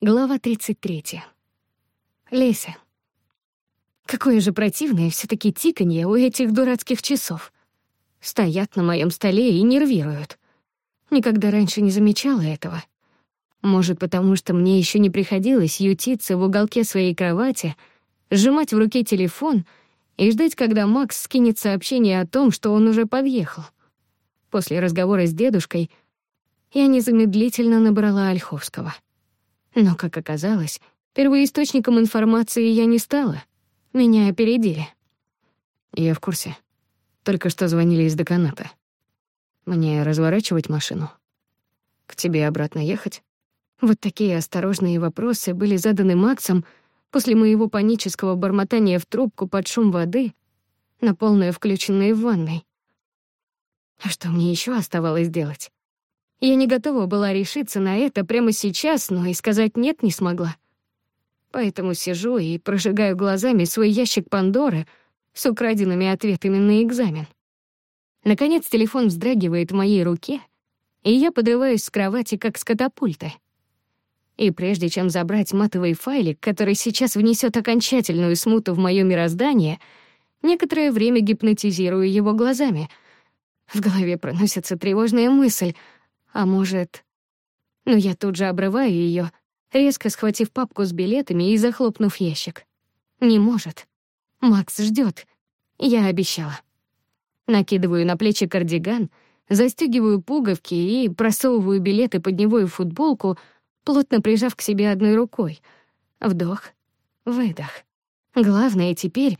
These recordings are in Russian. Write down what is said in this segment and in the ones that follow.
Глава 33. Леся. Какое же противное все таки тиканье у этих дурацких часов. Стоят на моем столе и нервируют. Никогда раньше не замечала этого. Может, потому что мне еще не приходилось ютиться в уголке своей кровати, сжимать в руке телефон и ждать, когда Макс скинет сообщение о том, что он уже подъехал. После разговора с дедушкой я незамедлительно набрала Ольховского — но, как оказалось, первоисточником информации я не стала. Меня опередили. Я в курсе. Только что звонили из доканата. Мне разворачивать машину? К тебе обратно ехать? Вот такие осторожные вопросы были заданы Максом после моего панического бормотания в трубку под шум воды, на полную включенной в ванной. А что мне еще оставалось делать? Я не готова была решиться на это прямо сейчас, но и сказать «нет» не смогла. Поэтому сижу и прожигаю глазами свой ящик Пандоры с украденными ответами на экзамен. Наконец телефон вздрагивает в моей руке, и я подрываюсь с кровати, как с катапульты. И прежде чем забрать матовый файлик, который сейчас внесет окончательную смуту в мое мироздание, некоторое время гипнотизирую его глазами. В голове проносится тревожная мысль — а может... Но ну, я тут же обрываю ее, резко схватив папку с билетами и захлопнув ящик. Не может. Макс ждет. Я обещала. Накидываю на плечи кардиган, застегиваю пуговки и просовываю билеты под него и футболку, плотно прижав к себе одной рукой. Вдох, выдох. Главное теперь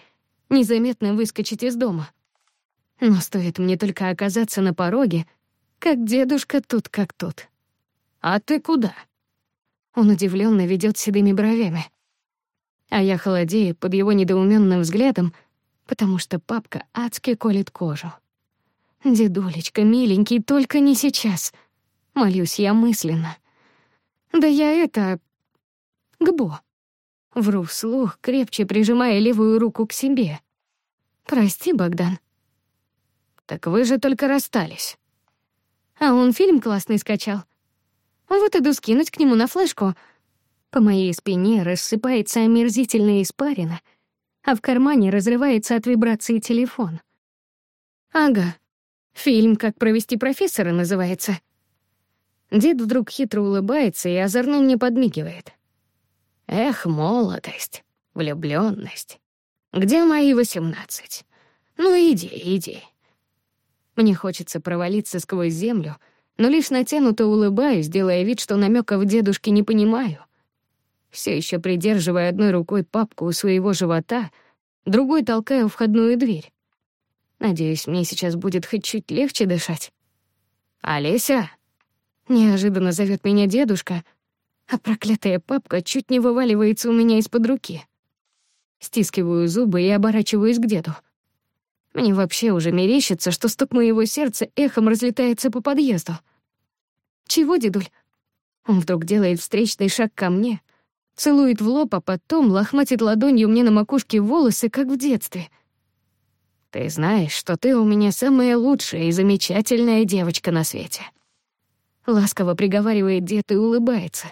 незаметно выскочить из дома. Но стоит мне только оказаться на пороге — как дедушка тут как тут. «А ты куда?» Он удивленно ведет седыми бровями. А я холодею под его недоуменным взглядом, потому что папка адски колет кожу. «Дедулечка, миленький, только не сейчас!» Молюсь я мысленно. «Да я это... Гбо!» Вру вслух, крепче прижимая левую руку к себе. «Прости, Богдан». «Так вы же только расстались». А он фильм классный скачал. Вот иду скинуть к нему на флешку. По моей спине рассыпается омерзительная испарина, а в кармане разрывается от вибрации телефон. Ага, фильм «Как провести профессора» называется. Дед вдруг хитро улыбается и озорно мне подмигивает. Эх, молодость, влюблённость. Где мои восемнадцать? Ну, иди, иди. Мне хочется провалиться сквозь землю, но лишь натянуто улыбаюсь, делая вид, что намеков дедушки не понимаю. Все еще придерживая одной рукой папку у своего живота, другой толкаю входную дверь. Надеюсь, мне сейчас будет хоть чуть легче дышать. «Олеся!» Неожиданно зовет меня дедушка, а проклятая папка чуть не вываливается у меня из-под руки. Стискиваю зубы и оборачиваюсь к деду — мне вообще уже мерещится, что стук моего сердца эхом разлетается по подъезду. «Чего, дедуль?» Он вдруг делает встречный шаг ко мне, целует в лоб, а потом лохматит ладонью мне на макушке волосы, как в детстве. «Ты знаешь, что ты у меня самая лучшая и замечательная девочка на свете». Ласково приговаривает дед и улыбается.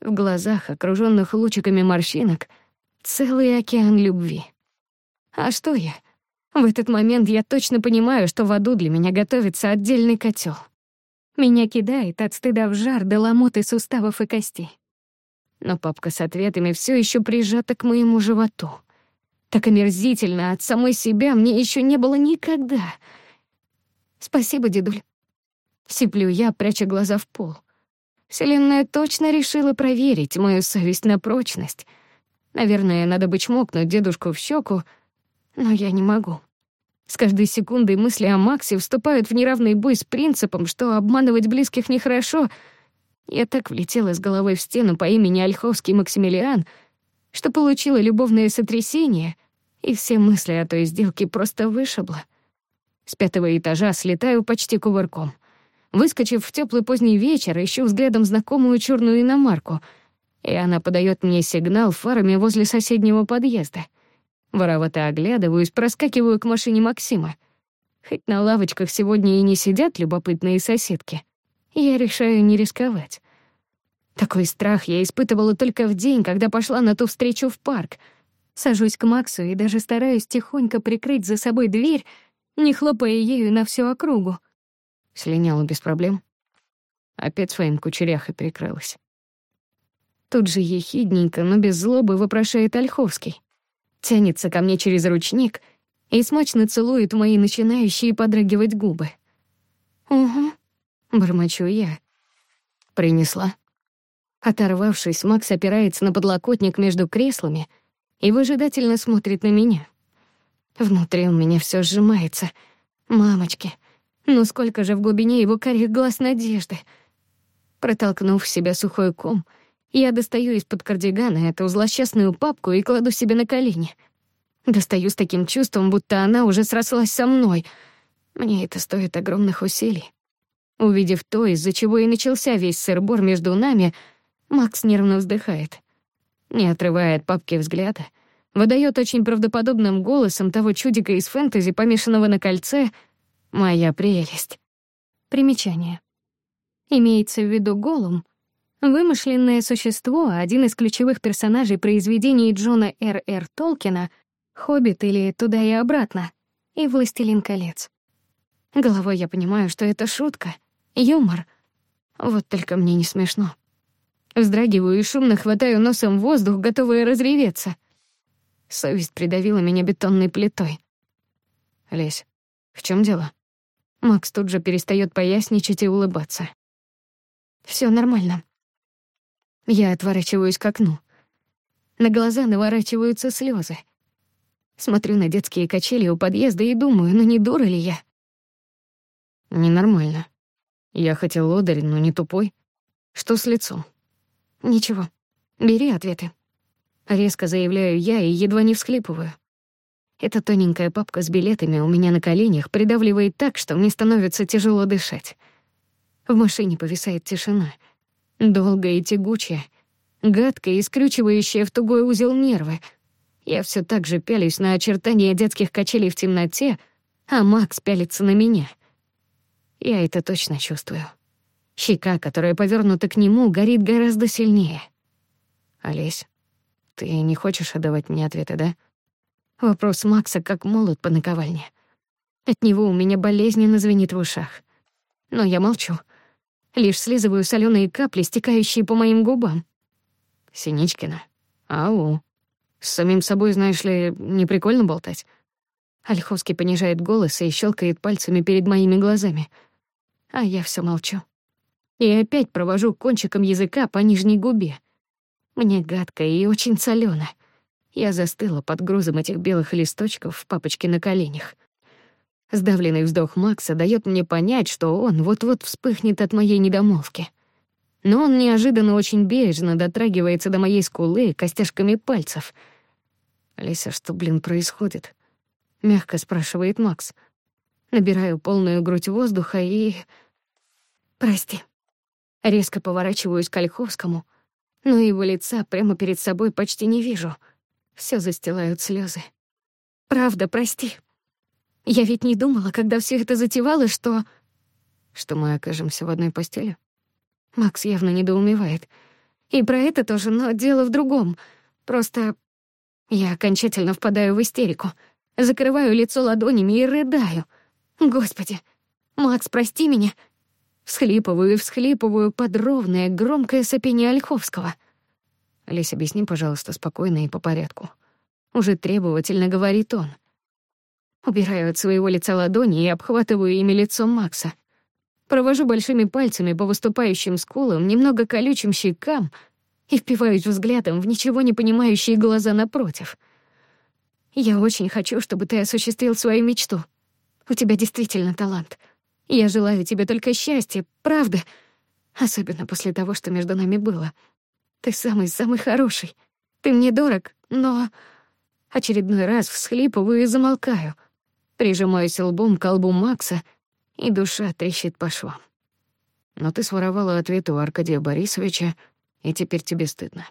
В глазах, окружённых лучиками морщинок, целый океан любви. «А что я?» В этот момент я точно понимаю, что в аду для меня готовится отдельный котел. Меня кидает от стыда в жар до ломоты суставов и костей. Но папка с ответами все еще прижата к моему животу. Так омерзительно от самой себя мне еще не было никогда. Спасибо, дедуль. Сиплю я, пряча глаза в пол. Вселенная точно решила проверить мою совесть на прочность. Наверное, надо бы чмокнуть дедушку в щеку но я не могу. С каждой секундой мысли о Максе вступают в неравный бой с принципом, что обманывать близких нехорошо. Я так влетела с головой в стену по имени Ольховский Максимилиан, что получила любовное сотрясение, и все мысли о той сделке просто вышибло. С пятого этажа слетаю почти кувырком. Выскочив в теплый поздний вечер, ищу взглядом знакомую черную иномарку, и она подает мне сигнал фарами возле соседнего подъезда — Воровато оглядываюсь, проскакиваю к машине Максима. Хоть на лавочках сегодня и не сидят любопытные соседки, я решаю не рисковать. Такой страх я испытывала только в день, когда пошла на ту встречу в парк. Сажусь к Максу и даже стараюсь тихонько прикрыть за собой дверь, не хлопая ею на всю округу. Слиняла без проблем. Опять своим кучеряхой прикрылась. Тут же ехидненько, но без злобы вопрошает Ольховский тянется ко мне через ручник и смачно целует мои начинающие подрагивать губы. «Угу», — бормочу я. «Принесла». Оторвавшись, Макс опирается на подлокотник между креслами и выжидательно смотрит на меня. Внутри у меня все сжимается. «Мамочки, ну сколько же в глубине его карих глаз надежды!» Протолкнув в себя сухой ком — я достаю из-под кардигана эту злосчастную папку и кладу себе на колени. Достаю с таким чувством, будто она уже срослась со мной. Мне это стоит огромных усилий. Увидев то, из-за чего и начался весь сырбор между нами, Макс нервно вздыхает. Не отрывая от папки взгляда, выдает очень правдоподобным голосом того чудика из фэнтези, помешанного на кольце, «Моя прелесть». Примечание. Имеется в виду голум — Вымышленное существо — один из ключевых персонажей произведений Джона Р. Р. Толкина «Хоббит» или «Туда и обратно» и «Властелин колец». Головой я понимаю, что это шутка, юмор. Вот только мне не смешно. Вздрагиваю и шумно хватаю носом воздух, готовая разреветься. Совесть придавила меня бетонной плитой. «Лесь, в чем дело?» Макс тут же перестает поясничать и улыбаться. Все нормально. Я отворачиваюсь к окну. На глаза наворачиваются слезы. Смотрю на детские качели у подъезда и думаю, ну не дура ли я? Ненормально. Я хотел лодырь, но не тупой. Что с лицом? Ничего. Бери ответы. Резко заявляю я и едва не всхлипываю. Эта тоненькая папка с билетами у меня на коленях придавливает так, что мне становится тяжело дышать. В машине повисает тишина — Долго и тягучее, гадкое и скрючивающее в тугой узел нервы. Я все так же пялюсь на очертания детских качелей в темноте, а Макс пялится на меня. Я это точно чувствую. Щека, которая повернута к нему, горит гораздо сильнее. «Олесь, ты не хочешь отдавать мне ответы, да?» Вопрос Макса как молот по наковальне. От него у меня болезненно звенит в ушах. Но я молчу. Лишь слизываю соленые капли, стекающие по моим губам. Синичкина. Ау. С самим собой, знаешь ли, не прикольно болтать. Ольховский понижает голос и щелкает пальцами перед моими глазами. А я все молчу. И опять провожу кончиком языка по нижней губе. Мне гадко и очень солёно. Я застыла под грузом этих белых листочков в папочке на коленях. Сдавленный вздох Макса даёт мне понять, что он вот-вот вспыхнет от моей недомолвки. Но он неожиданно очень бережно дотрагивается до моей скулы костяшками пальцев. «Лиса, что, блин, происходит?» — мягко спрашивает Макс. Набираю полную грудь воздуха и... «Прости». Резко поворачиваюсь к Ольховскому, но его лица прямо перед собой почти не вижу. Всё застилают слёзы. «Правда, прости». Я ведь не думала, когда все это затевало, что... Что мы окажемся в одной постели? Макс явно недоумевает. И про это тоже, но дело в другом. Просто я окончательно впадаю в истерику. Закрываю лицо ладонями и рыдаю. Господи, Макс, прости меня. Всхлипываю и всхлипываю под ровное, громкое сопение Ольховского. Лесь, объясни, пожалуйста, спокойно и по порядку. Уже требовательно говорит он — Убираю от своего лица ладони и обхватываю ими лицо Макса. Провожу большими пальцами по выступающим скулам, немного колючим щекам и впиваюсь взглядом в ничего не понимающие глаза напротив. «Я очень хочу, чтобы ты осуществил свою мечту. У тебя действительно талант. Я желаю тебе только счастья, правда. Особенно после того, что между нами было. Ты самый-самый хороший. Ты мне дорог, но...» Очередной раз всхлипываю и замолкаю — прижимаюсь лбом к лбу Макса, и душа трещит по швам. Но ты своровала ответ у Аркадия Борисовича, и теперь тебе стыдно.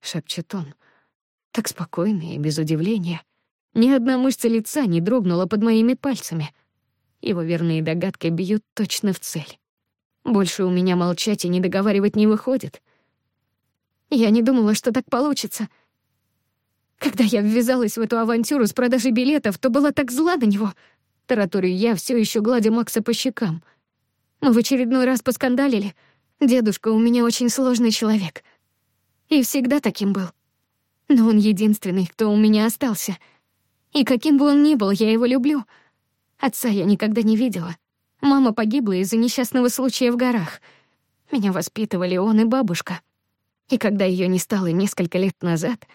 Шепчет он. Так спокойно и без удивления. Ни одна мышца лица не дрогнула под моими пальцами. Его верные догадки бьют точно в цель. Больше у меня молчать и не договаривать не выходит. Я не думала, что так получится — когда я ввязалась в эту авантюру с продажей билетов, то была так зла на него. Тараторию я все еще гладя Макса по щекам. Мы в очередной раз поскандалили. Дедушка у меня очень сложный человек. И всегда таким был. Но он единственный, кто у меня остался. И каким бы он ни был, я его люблю. Отца я никогда не видела. Мама погибла из-за несчастного случая в горах. Меня воспитывали он и бабушка. И когда ее не стало несколько лет назад —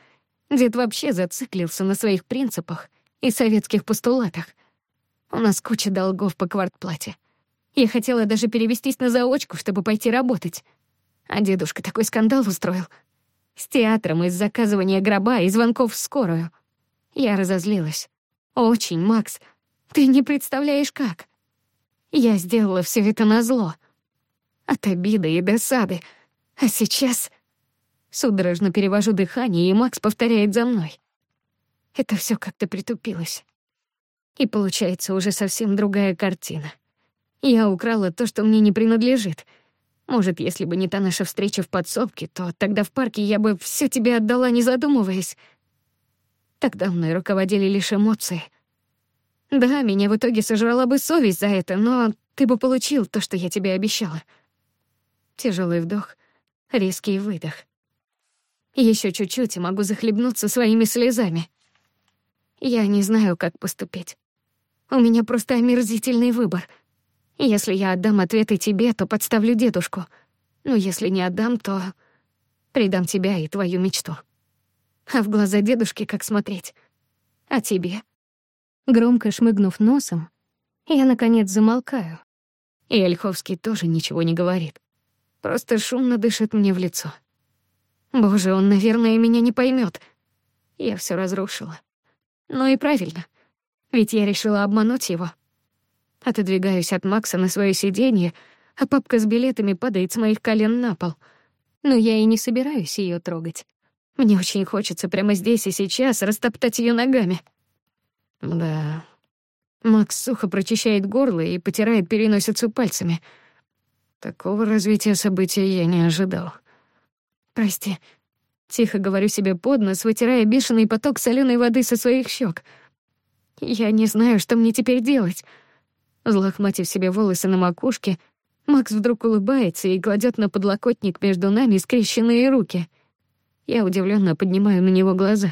Дед вообще зациклился на своих принципах и советских постулатах. У нас куча долгов по квартплате. Я хотела даже перевестись на заочку, чтобы пойти работать. А дедушка такой скандал устроил. С театром из заказывания гроба и звонков в скорую. Я разозлилась. «Очень, Макс. Ты не представляешь, как. Я сделала все это назло. От обиды и досады. А сейчас...» Судорожно перевожу дыхание, и Макс повторяет за мной. Это все как-то притупилось. И получается уже совсем другая картина. Я украла то, что мне не принадлежит. Может, если бы не та наша встреча в подсобке, то тогда в парке я бы все тебе отдала, не задумываясь. Тогда мной руководили лишь эмоции. Да, меня в итоге сожрала бы совесть за это, но ты бы получил то, что я тебе обещала. Тяжелый вдох, резкий выдох. Еще чуть-чуть и могу захлебнуться своими слезами. Я не знаю, как поступить. У меня просто омерзительный выбор. Если я отдам ответы тебе, то подставлю дедушку. Но если не отдам, то предам тебя и твою мечту. А в глаза дедушки как смотреть? А тебе? Громко шмыгнув носом, я, наконец, замолкаю. И Ольховский тоже ничего не говорит. Просто шумно дышит мне в лицо. Боже, он, наверное, меня не поймет. Я все разрушила. Ну и правильно. Ведь я решила обмануть его. Отодвигаюсь от Макса на свое сиденье, а папка с билетами падает с моих колен на пол. Но я и не собираюсь ее трогать. Мне очень хочется прямо здесь и сейчас растоптать ее ногами. Да. Макс сухо прочищает горло и потирает переносицу пальцами. Такого развития события я не ожидал. «Прости», — тихо говорю себе под нос, вытирая бешеный поток соленой воды со своих щек. «Я не знаю, что мне теперь делать». Злохматив себе волосы на макушке, Макс вдруг улыбается и кладет на подлокотник между нами скрещенные руки. Я удивленно поднимаю на него глаза.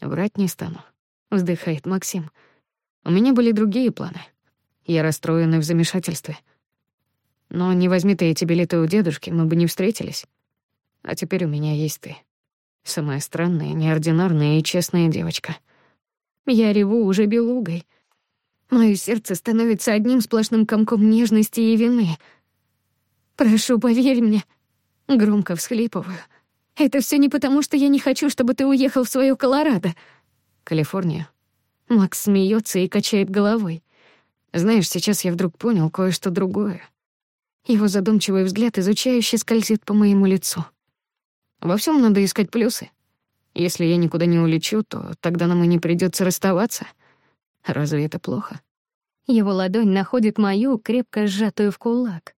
«Врать не стану», — вздыхает Максим. «У меня были другие планы. Я расстроена в замешательстве. Но не возьми ты эти билеты у дедушки, мы бы не встретились». А теперь у меня есть ты. Самая странная, неординарная и честная девочка. Я реву уже белугой. Моё сердце становится одним сплошным комком нежности и вины. «Прошу, поверь мне». Громко всхлипываю. «Это всё не потому, что я не хочу, чтобы ты уехал в свою Колорадо». Калифорнию. Макс смеётся и качает головой. «Знаешь, сейчас я вдруг понял кое-что другое». Его задумчивый взгляд изучающе скользит по моему лицу. Во всем надо искать плюсы. Если я никуда не улечу, то тогда нам и не придется расставаться. Разве это плохо? Его ладонь находит мою, крепко сжатую в кулак.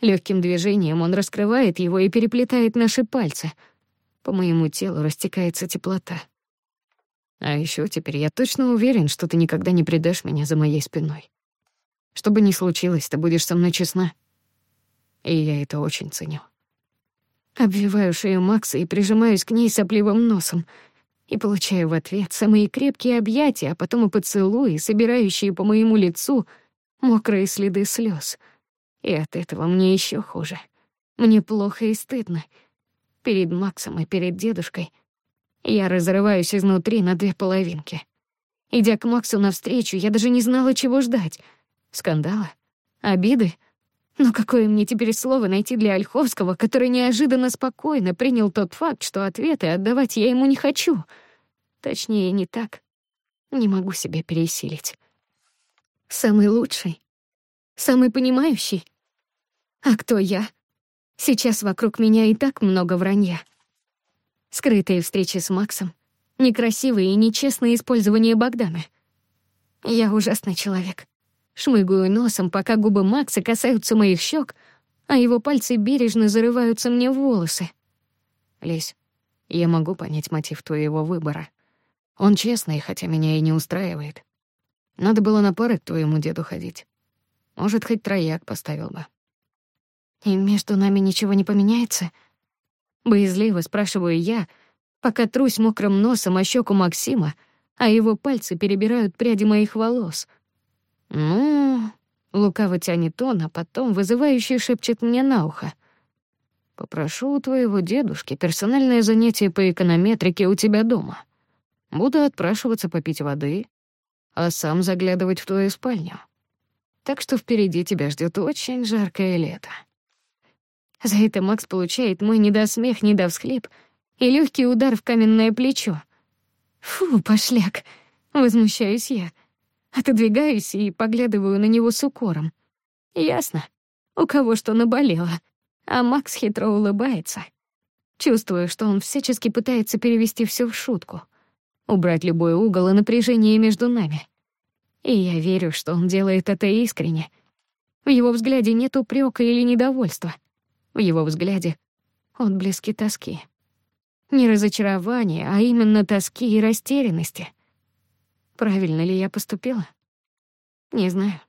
Легким движением он раскрывает его и переплетает наши пальцы. По моему телу растекается теплота. А еще теперь я точно уверен, что ты никогда не предашь меня за моей спиной. Что бы ни случилось, ты будешь со мной честна. И я это очень ценю. Обвиваю шею Макса и прижимаюсь к ней сопливым носом. И получаю в ответ самые крепкие объятия, а потом и поцелуи, собирающие по моему лицу мокрые следы слез. И от этого мне еще хуже. Мне плохо и стыдно. Перед Максом и перед дедушкой я разрываюсь изнутри на две половинки. Идя к Максу навстречу, я даже не знала, чего ждать. Скандала? Обиды? Обиды? Но какое мне теперь слово найти для Ольховского, который неожиданно спокойно принял тот факт, что ответы отдавать я ему не хочу? Точнее, не так. Не могу себя пересилить. Самый лучший. Самый понимающий. А кто я? Сейчас вокруг меня и так много вранья. Скрытые встречи с Максом, некрасивое и нечестное использование Богдана. Я ужасный человек шмыгаю носом, пока губы Макса касаются моих щек, а его пальцы бережно зарываются мне в волосы. Лесь, я могу понять мотив твоего выбора. Он честный, хотя меня и не устраивает. Надо было на пары к твоему деду ходить. Может, хоть трояк поставил бы. И между нами ничего не поменяется? Боязливо спрашиваю я, пока трусь мокрым носом о щеку Максима, а его пальцы перебирают пряди моих волос — «Ну...» — лукаво тянет он, а потом вызывающе шепчет мне на ухо. «Попрошу у твоего дедушки персональное занятие по эконометрике у тебя дома. Буду отпрашиваться попить воды, а сам заглядывать в твою спальню. Так что впереди тебя ждет очень жаркое лето». За это Макс отодвигаюсь и поглядываю на него с укором. Ясно, у кого что наболело. А Макс хитро улыбается. Чувствую, что он всячески пытается перевести все в шутку, убрать любой угол и напряжение между нами. И я верю, что он делает это искренне. В его взгляде нет упрека или недовольства. В его взгляде он близки тоски. Не разочарование, а именно тоски и растерянности — Правильно ли я поступила? Не знаю.